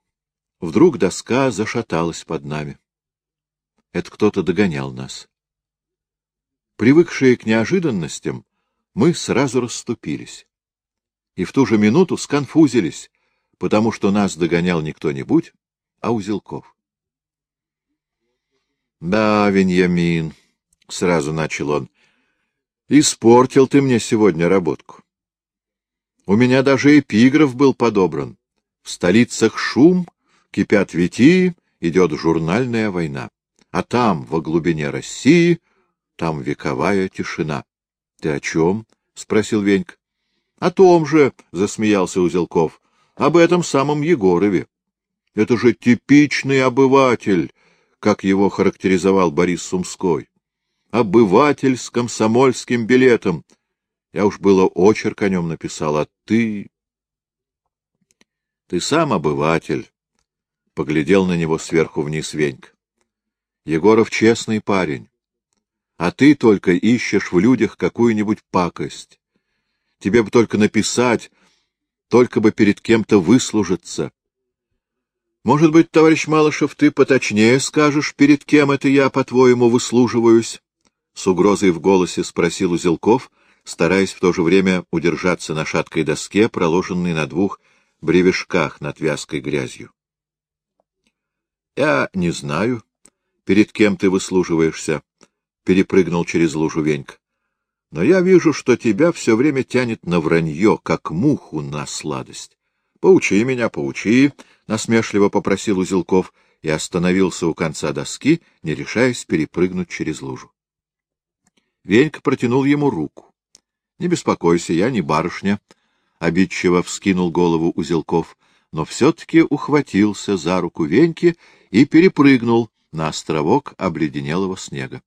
A: Вдруг доска зашаталась под нами. Это кто-то догонял нас. Привыкшие к неожиданностям, мы сразу расступились. И в ту же минуту сконфузились, потому что нас догонял не кто-нибудь, а Узелков. — Да, Веньямин, — сразу начал он, — испортил ты мне сегодня работку. У меня даже эпиграф был подобран. В столицах шум, кипят витии, идет журнальная война. А там, во глубине России, там вековая тишина. — Ты о чем? — спросил Венька. — О том же, — засмеялся Узелков, — об этом самом Егорове. Это же типичный обыватель, как его характеризовал Борис Сумской. Обыватель с комсомольским билетом. Я уж было очерк о нем написал, а ты... Ты сам обыватель, — поглядел на него сверху вниз Венька. Егоров честный парень, а ты только ищешь в людях какую-нибудь пакость. Тебе бы только написать, только бы перед кем-то выслужиться. Может быть, товарищ Малышев, ты поточнее скажешь, перед кем это я, по-твоему, выслуживаюсь? С угрозой в голосе спросил Узелков, стараясь в то же время удержаться на шаткой доске, проложенной на двух бревешках над вязкой грязью. — Я не знаю, перед кем ты выслуживаешься, — перепрыгнул через лужу Венька. — Но я вижу, что тебя все время тянет на вранье, как муху на сладость. — Поучи меня, поучи, — насмешливо попросил Узелков и остановился у конца доски, не решаясь перепрыгнуть через лужу. Венька протянул ему руку. — Не беспокойся, я не барышня, — обидчиво вскинул голову Узелков, но все-таки ухватился за руку Веньки и перепрыгнул на островок обледенелого снега.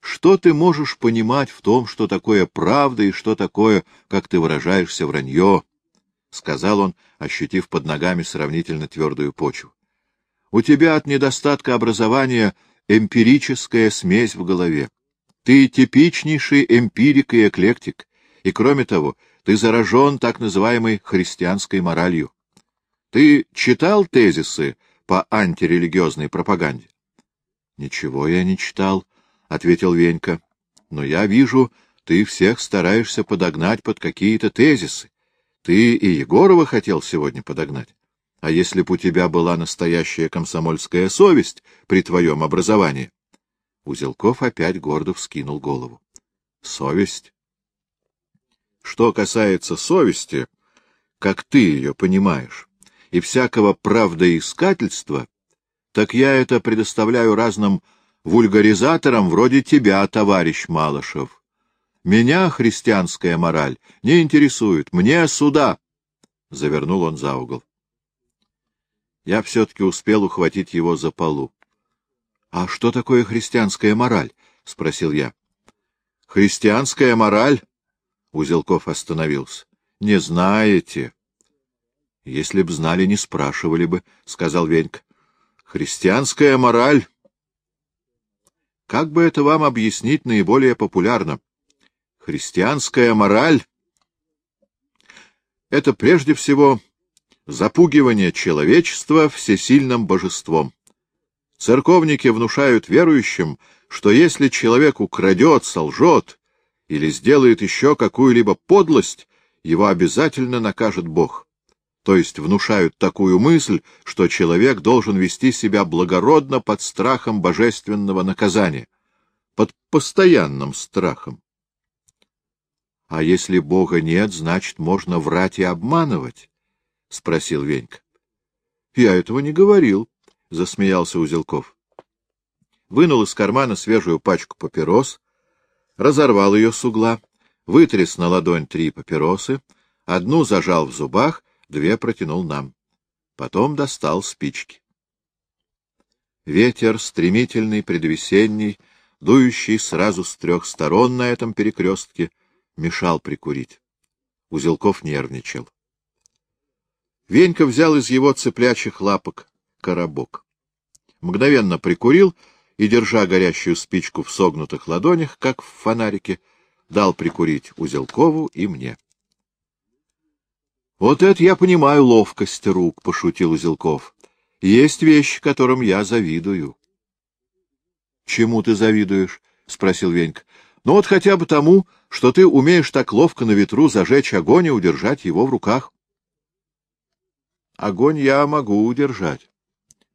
A: Что ты можешь понимать в том, что такое правда и что такое, как ты выражаешься, вранье? — сказал он, ощутив под ногами сравнительно твердую почву. — У тебя от недостатка образования эмпирическая смесь в голове. Ты типичнейший эмпирик и эклектик, и, кроме того, ты заражен так называемой христианской моралью. Ты читал тезисы по антирелигиозной пропаганде? — Ничего я не читал, — ответил Венька. — Но я вижу, ты всех стараешься подогнать под какие-то тезисы. Ты и Егорова хотел сегодня подогнать. А если б у тебя была настоящая комсомольская совесть при твоем образовании? Узелков опять гордо вскинул голову. Совесть? Что касается совести, как ты ее понимаешь, и всякого правдоискательства, так я это предоставляю разным вульгаризаторам вроде тебя, товарищ Малышев. Меня христианская мораль не интересует. Мне суда. Завернул он за угол. Я все-таки успел ухватить его за полу. — А что такое христианская мораль? — спросил я. — Христианская мораль? — Узелков остановился. — Не знаете. — Если б знали, не спрашивали бы, — сказал Венька. — Христианская мораль. Как бы это вам объяснить наиболее популярно? Христианская мораль — это прежде всего запугивание человечества всесильным божеством. Церковники внушают верующим, что если человек украдет, солжет или сделает еще какую-либо подлость, его обязательно накажет Бог. То есть внушают такую мысль, что человек должен вести себя благородно под страхом божественного наказания, под постоянным страхом. — А если Бога нет, значит, можно врать и обманывать? — спросил Венька. — Я этого не говорил, — засмеялся Узелков. Вынул из кармана свежую пачку папирос, разорвал ее с угла, вытряс на ладонь три папиросы, одну зажал в зубах, две протянул нам. Потом достал спички. Ветер, стремительный, предвесенний, дующий сразу с трех сторон на этом перекрестке — мешал прикурить. Узелков нервничал. Венька взял из его цыплячьих лапок коробок. Мгновенно прикурил и, держа горящую спичку в согнутых ладонях, как в фонарике, дал прикурить Узелкову и мне. — Вот это я понимаю ловкость рук, — пошутил Узелков. — Есть вещи, которым я завидую. — Чему ты завидуешь? — спросил Венька. — Ну вот хотя бы тому, что ты умеешь так ловко на ветру зажечь огонь и удержать его в руках. — Огонь я могу удержать, —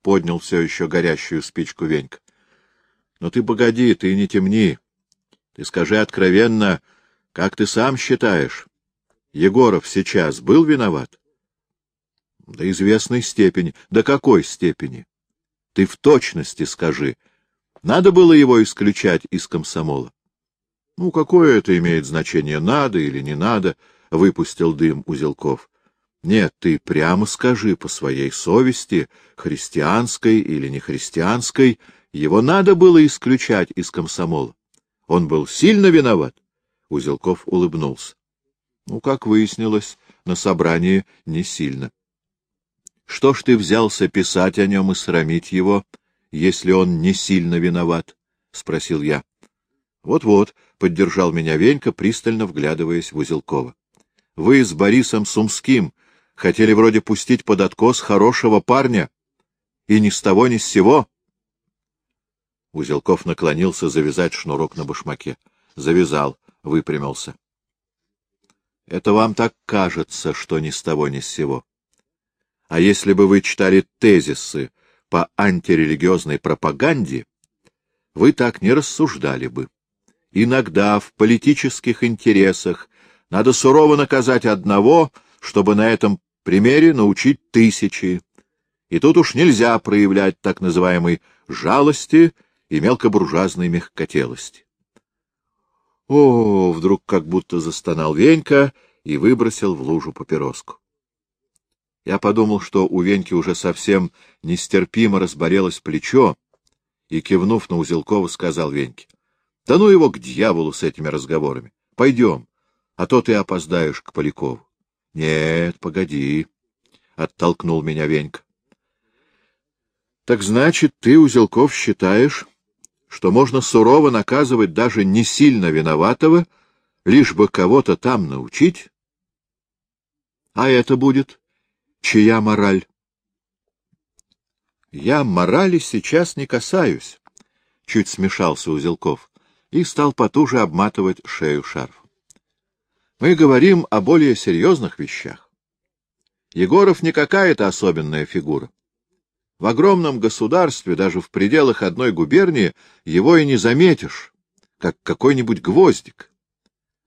A: поднял все еще горящую спичку Венька. Но ты погоди, ты не темни. Ты скажи откровенно, как ты сам считаешь, Егоров сейчас был виноват? До известной степени. До какой степени? Ты в точности скажи. Надо было его исключать из комсомола? Ну, какое это имеет значение, надо или не надо, — выпустил дым Узелков. Нет, ты прямо скажи по своей совести, христианской или не христианской, его надо было исключать из комсомола. Он был сильно виноват. Узелков улыбнулся. Ну, как выяснилось, на собрании не сильно. Что ж ты взялся писать о нем и срамить его, если он не сильно виноват? — спросил я. Вот — Вот-вот, — поддержал меня Венька, пристально вглядываясь в Узелкова. — Вы с Борисом Сумским хотели вроде пустить под откос хорошего парня, и ни с того ни с сего. Узелков наклонился завязать шнурок на башмаке. Завязал, выпрямился. — Это вам так кажется, что ни с того ни с сего. А если бы вы читали тезисы по антирелигиозной пропаганде, вы так не рассуждали бы. Иногда в политических интересах надо сурово наказать одного, чтобы на этом примере научить тысячи. И тут уж нельзя проявлять так называемой жалости и мелкобуржуазной мягкотелости. О, вдруг как будто застонал Венька и выбросил в лужу папироску. Я подумал, что у Веньки уже совсем нестерпимо разболелось плечо, и, кивнув на Узелкова, сказал Веньке, — Да ну его к дьяволу с этими разговорами. Пойдем, а то ты опоздаешь к Полякову. — Нет, погоди, — оттолкнул меня Венька. — Так значит, ты, Узелков, считаешь, что можно сурово наказывать даже не сильно виноватого, лишь бы кого-то там научить? А это будет чья мораль? Я морали сейчас не касаюсь, — чуть смешался Узелков и стал потуже обматывать шею шарф. Мы говорим о более серьезных вещах. Егоров не какая-то особенная фигура. В огромном государстве, даже в пределах одной губернии, его и не заметишь, как какой-нибудь гвоздик.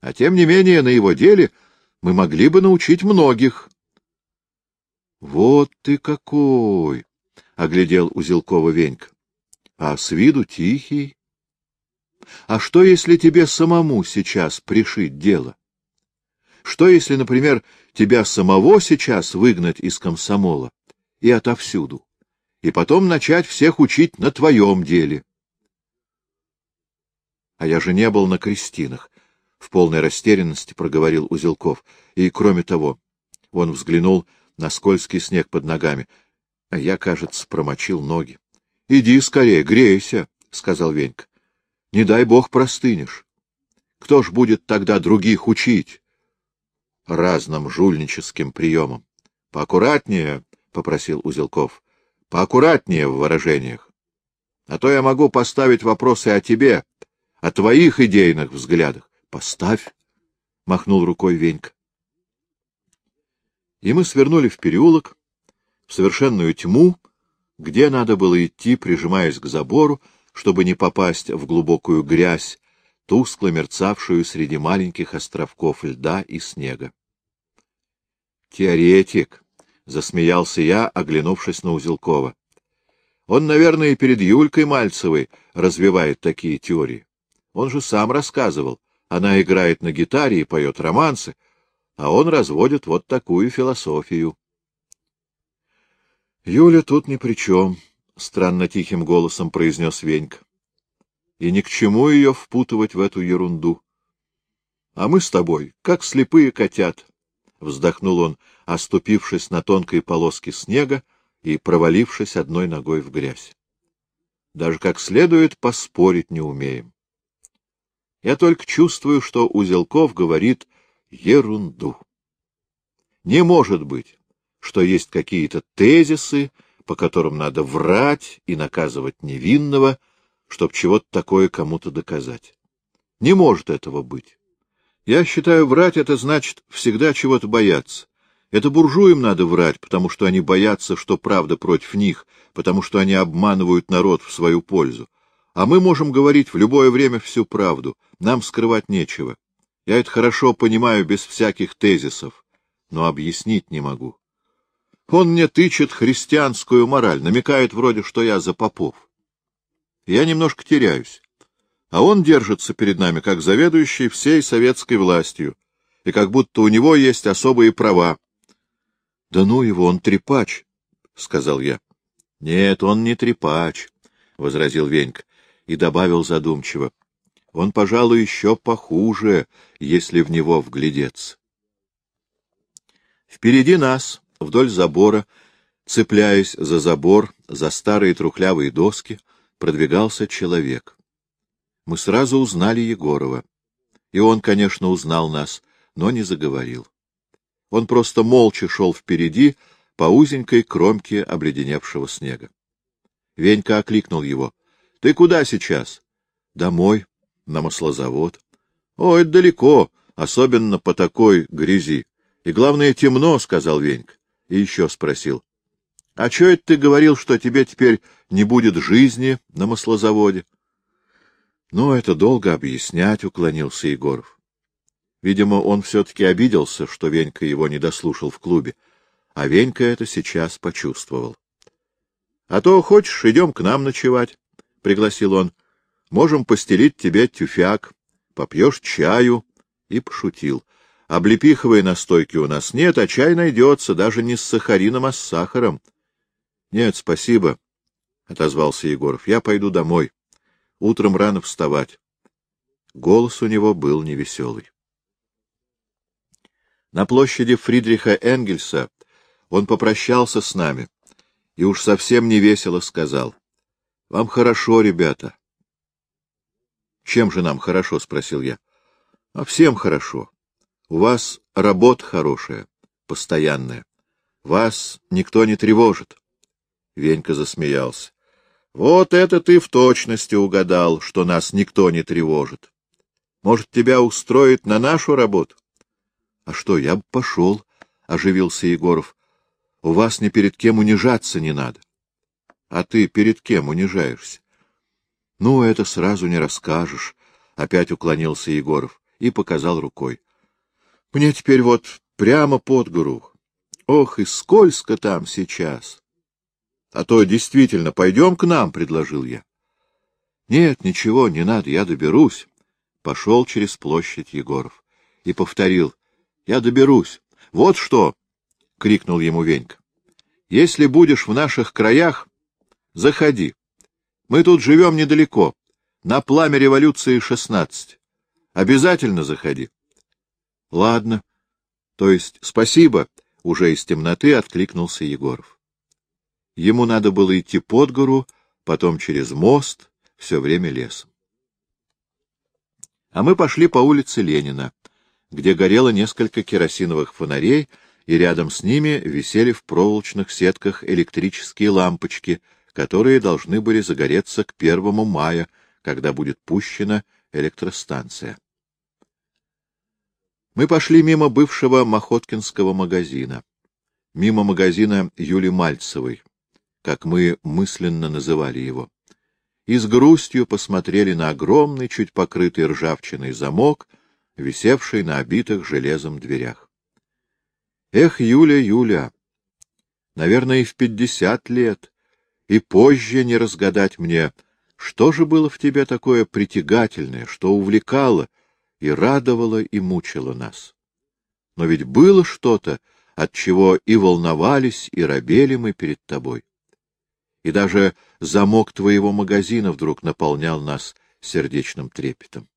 A: А тем не менее, на его деле мы могли бы научить многих, вот ты какой! — оглядел Узелкова Венька. — А с виду тихий. А что, если тебе самому сейчас пришить дело? Что, если, например, тебя самого сейчас выгнать из комсомола и отовсюду, и потом начать всех учить на твоем деле? А я же не был на крестинах, — в полной растерянности проговорил Узелков. И, кроме того, он взглянул на скользкий снег под ногами. А я, кажется, промочил ноги. — Иди скорее, грейся, — сказал Венька. — Не дай бог простынешь. Кто ж будет тогда других учить? Разным жульническим приемам. — Поаккуратнее, — попросил Узелков. — Поаккуратнее в выражениях. А то я могу поставить вопросы о тебе, о твоих идейных взглядах. — Поставь, — махнул рукой Венька и мы свернули в переулок, в совершенную тьму, где надо было идти, прижимаясь к забору, чтобы не попасть в глубокую грязь, тускло мерцавшую среди маленьких островков льда и снега. «Теоретик!» — засмеялся я, оглянувшись на Узелкова. «Он, наверное, и перед Юлькой Мальцевой развивает такие теории. Он же сам рассказывал. Она играет на гитаре и поет романсы, а он разводит вот такую философию. — Юля тут ни при чем, — странно тихим голосом произнес Венька. — И ни к чему ее впутывать в эту ерунду. — А мы с тобой, как слепые котят, — вздохнул он, оступившись на тонкой полоске снега и провалившись одной ногой в грязь. Даже как следует поспорить не умеем. Я только чувствую, что Узелков говорит ерунду. Не может быть, что есть какие-то тезисы, по которым надо врать и наказывать невинного, чтоб чего-то такое кому-то доказать. Не может этого быть. Я считаю, врать — это значит всегда чего-то бояться. Это буржуям надо врать, потому что они боятся, что правда против них, потому что они обманывают народ в свою пользу. А мы можем говорить в любое время всю правду. Нам скрывать нечего. Я это хорошо понимаю без всяких тезисов, но объяснить не могу. Он мне тычет христианскую мораль, намекает вроде, что я за попов. Я немножко теряюсь. А он держится перед нами как заведующий всей советской властью, и как будто у него есть особые права. — Да ну его, он трепач, — сказал я. — Нет, он не трепач, — возразил Венька и добавил задумчиво. — Он, пожалуй, еще похуже, если в него вглядеться. Впереди нас, вдоль забора, цепляясь за забор, за старые трухлявые доски, продвигался человек. Мы сразу узнали Егорова. И он, конечно, узнал нас, но не заговорил. Он просто молча шел впереди по узенькой кромке обледеневшего снега. Венька окликнул его. — Ты куда сейчас? — Домой, на маслозавод. — О, это далеко, особенно по такой грязи. И главное, темно, — сказал Венька. И еще спросил. — А что это ты говорил, что тебе теперь не будет жизни на маслозаводе? Ну, это долго объяснять, — уклонился Егоров. Видимо, он все-таки обиделся, что Венька его не дослушал в клубе, а Венька это сейчас почувствовал. — А то, хочешь, идем к нам ночевать, — пригласил он. — Можем постелить тебе тюфяк, попьешь чаю. И пошутил. — Облепиховой настойки у нас нет, а чай найдется, даже не с сахарином, а с сахаром. — Нет, спасибо, — отозвался Егоров. — Я пойду домой. Утром рано вставать. Голос у него был невеселый. На площади Фридриха Энгельса он попрощался с нами и уж совсем невесело сказал. — Вам хорошо, ребята. — Чем же нам хорошо? — спросил я. — А всем хорошо. У вас работа хорошая, постоянная. Вас никто не тревожит. Венька засмеялся. Вот это ты в точности угадал, что нас никто не тревожит. Может, тебя устроит на нашу работу? — А что, я бы пошел, — оживился Егоров. — У вас ни перед кем унижаться не надо. — А ты перед кем унижаешься? — Ну, это сразу не расскажешь, — опять уклонился Егоров и показал рукой. — Мне теперь вот прямо под гору. Ох, и скользко там сейчас! А то действительно пойдем к нам, — предложил я. — Нет, ничего, не надо, я доберусь. Пошел через площадь Егоров и повторил. — Я доберусь. — Вот что! — крикнул ему Венька. — Если будешь в наших краях, заходи. Мы тут живем недалеко, на пламя революции шестнадцать. Обязательно заходи. — Ладно. То есть спасибо, — уже из темноты откликнулся Егоров. Ему надо было идти под гору, потом через мост, все время лесом. А мы пошли по улице Ленина, где горело несколько керосиновых фонарей, и рядом с ними висели в проволочных сетках электрические лампочки, которые должны были загореться к первому мая, когда будет пущена электростанция. Мы пошли мимо бывшего Махоткинского магазина, мимо магазина Юли Мальцевой, как мы мысленно называли его, и с грустью посмотрели на огромный, чуть покрытый ржавчиной замок, висевший на обитых железом дверях. Эх, Юля, Юля, наверное, и в пятьдесят лет, и позже не разгадать мне, что же было в тебе такое притягательное, что увлекало и радовало и мучило нас. Но ведь было что-то, от чего и волновались, и робели мы перед тобой и даже замок твоего магазина вдруг наполнял нас сердечным трепетом.